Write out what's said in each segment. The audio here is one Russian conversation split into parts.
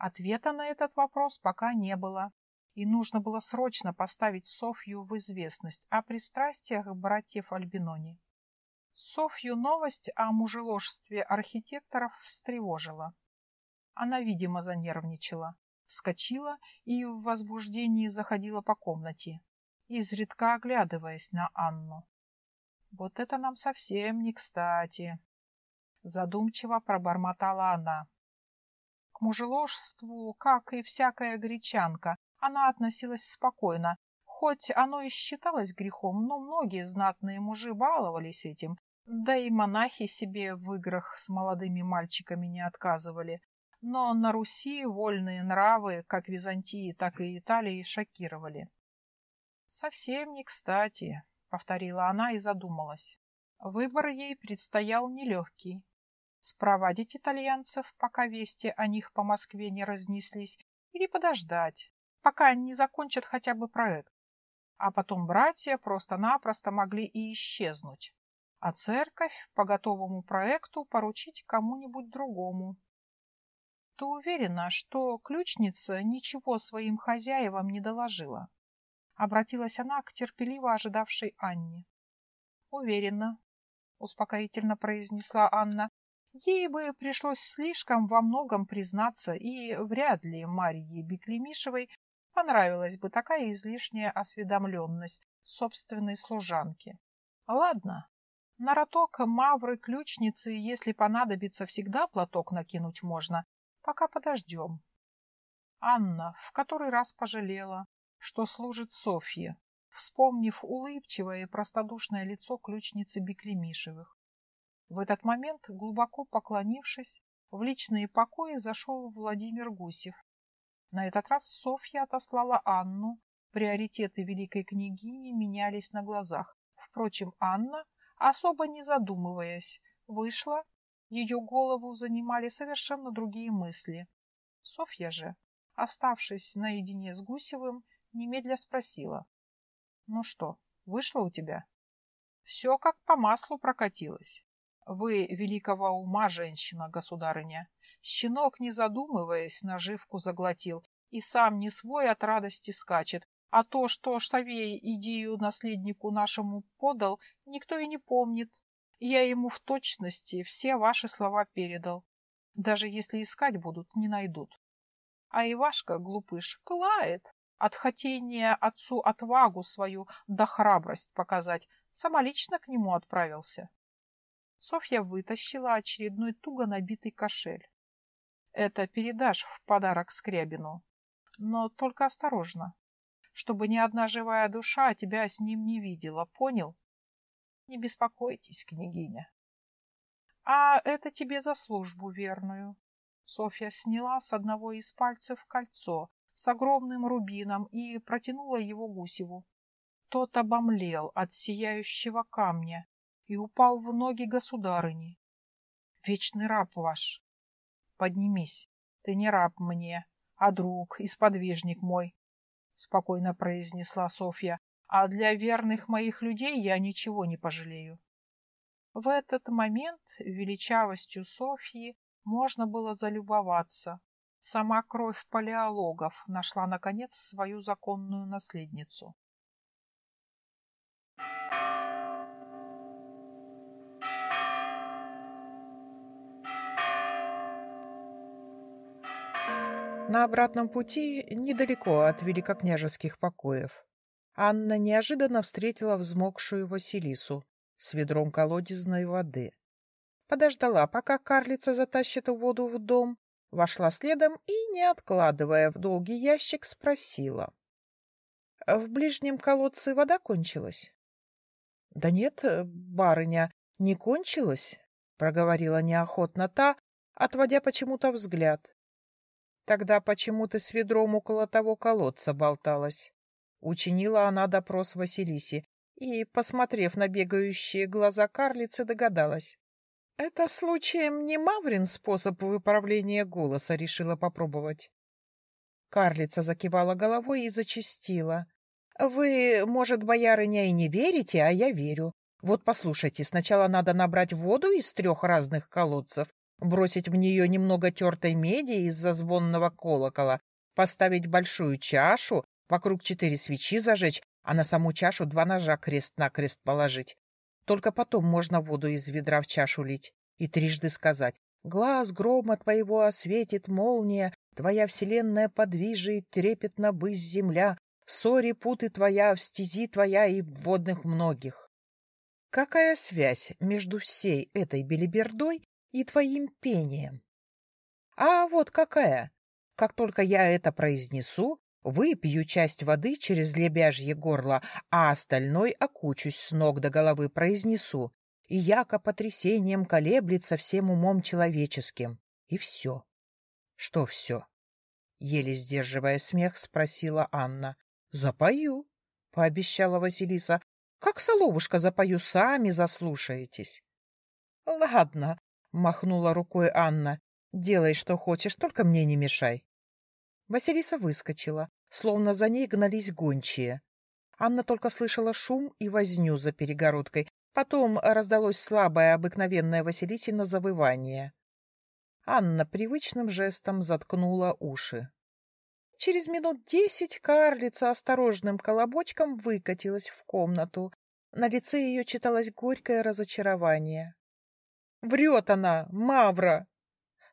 Ответа на этот вопрос пока не было, и нужно было срочно поставить Софью в известность о пристрастиях братьев Альбинони. Софью новость о мужеложстве архитекторов встревожила. Она, видимо, занервничала, вскочила и в возбуждении заходила по комнате, изредка оглядываясь на Анну. Вот это нам совсем не кстати. Задумчиво пробормотала она. К мужеложству, как и всякая гречанка, она относилась спокойно, хоть оно и считалось грехом, но многие знатные мужи баловались этим, да и монахи себе в играх с молодыми мальчиками не отказывали. Но на Руси вольные нравы, как Византии, так и Италии, шокировали. «Совсем не кстати», — повторила она и задумалась. Выбор ей предстоял нелегкий. Спровадить итальянцев, пока вести о них по Москве не разнеслись, или подождать, пока не закончат хотя бы проект. А потом братья просто-напросто могли и исчезнуть, а церковь по готовому проекту поручить кому-нибудь другому. Ты уверена, что ключница ничего своим хозяевам не доложила? Обратилась она к терпеливо ожидавшей Анне. Уверена, успокоительно произнесла Анна. Ей бы пришлось слишком во многом признаться, и вряд ли Марье Беклемишевой понравилась бы такая излишняя осведомленность собственной служанки. Ладно, на роток мавры ключницы, если понадобится, всегда платок накинуть можно. Пока подождем. Анна в который раз пожалела, что служит Софье, вспомнив улыбчивое и простодушное лицо ключницы Беклемишевых. В этот момент, глубоко поклонившись, в личные покои зашел Владимир Гусев. На этот раз Софья отослала Анну, приоритеты великой княгини менялись на глазах. Впрочем, Анна, особо не задумываясь, вышла, ее голову занимали совершенно другие мысли. Софья же, оставшись наедине с Гусевым, немедля спросила. — Ну что, вышло у тебя? — Все как по маслу прокатилось. Вы великого ума женщина, государыня. Щенок, не задумываясь, наживку заглотил и сам не свой от радости скачет, а то, что Шавей идею наследнику нашему подал, никто и не помнит. Я ему в точности все ваши слова передал. Даже если искать будут, не найдут. А Ивашка, глупыш, клает, от хотения отцу отвагу свою да храбрость показать, самолично к нему отправился. Софья вытащила очередной туго набитый кошель. Это передашь в подарок Скрябину. Но только осторожно, чтобы ни одна живая душа тебя с ним не видела, понял? Не беспокойтесь, княгиня. А это тебе за службу верную. Софья сняла с одного из пальцев кольцо, с огромным рубином и протянула его Гусеву. Тот обомлел от сияющего камня и упал в ноги государыни. Вечный раб ваш. Поднимись, ты не раб мне, а друг и сподвижник мой, — спокойно произнесла Софья, а для верных моих людей я ничего не пожалею. В этот момент величавостью Софьи можно было залюбоваться. Сама кровь палеологов нашла, наконец, свою законную наследницу. На обратном пути, недалеко от великокняжеских покоев, Анна неожиданно встретила взмокшую Василису с ведром колодезной воды. Подождала, пока карлица затащит воду в дом, вошла следом и, не откладывая в долгий ящик, спросила. — В ближнем колодце вода кончилась? — Да нет, барыня, не кончилась, — проговорила неохотно та, отводя почему-то взгляд. — Тогда почему ты с ведром около того колодца болталась? Учинила она допрос Василисе и, посмотрев на бегающие глаза карлицы, догадалась. Это случаем не Маврин способ выправления голоса решила попробовать. Карлица закивала головой и зачастила. Вы, может, боярыня, и не верите, а я верю. Вот послушайте, сначала надо набрать воду из трех разных колодцев, бросить в нее немного тертой меди из-за звонного колокола, поставить большую чашу, вокруг четыре свечи зажечь, а на саму чашу два ножа крест-накрест положить. Только потом можно воду из ведра в чашу лить и трижды сказать «Глаз грома твоего осветит молния, твоя вселенная подвижит, трепетно бысь земля, в ссоре путы твоя, в стези твоя и в водных многих». Какая связь между всей этой белибердой и твоим пением? А вот какая. Как только я это произнесу, выпью часть воды через лебяжье горло, а остальной окучусь с ног до головы произнесу, и яко потрясением колеблется всем умом человеческим. И все. Что все? Еле сдерживая смех, спросила Анна. Запою, пообещала Василиса. Как соловушка запою, сами заслушаетесь. Ладно, махнула рукой Анна. Делай, что хочешь, только мне не мешай. Василиса выскочила, словно за ней гнались гончие. Анна только слышала шум и возню за перегородкой, Потом раздалось слабое обыкновенное Василисино завывание. Анна привычным жестом заткнула уши. Через минут десять карлица осторожным колобочком выкатилась в комнату. На лице ее читалось горькое разочарование. «Врет она, Мавра!»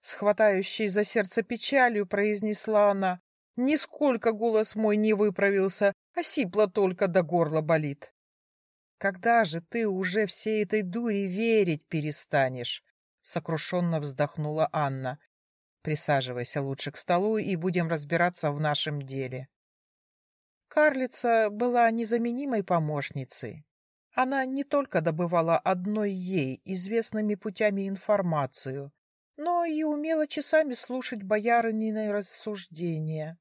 С хватающей за сердце печалью произнесла она. «Нисколько голос мой не выправился, а сипло только до горла болит». Когда же ты уже всей этой дури верить перестанешь? Сокрушенно вздохнула Анна. Присаживайся лучше к столу и будем разбираться в нашем деле. Карлица была незаменимой помощницей. Она не только добывала одной ей известными путями информацию, но и умела часами слушать боярынины рассуждения.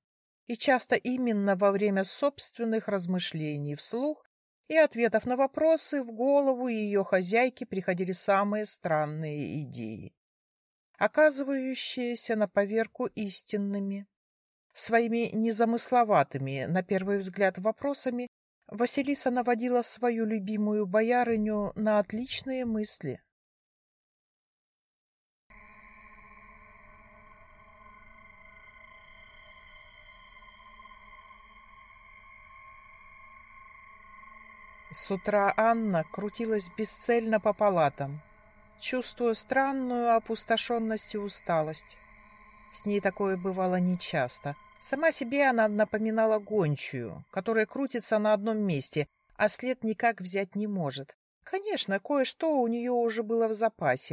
И часто именно во время собственных размышлений вслух и ответов на вопросы в голову ее хозяйки приходили самые странные идеи, оказывающиеся на поверку истинными. Своими незамысловатыми, на первый взгляд, вопросами Василиса наводила свою любимую боярыню на отличные мысли. С утра Анна крутилась бесцельно по палатам, чувствуя странную опустошенность и усталость. С ней такое бывало нечасто. Сама себе она напоминала гончую, которая крутится на одном месте, а след никак взять не может. Конечно, кое-что у нее уже было в запасе,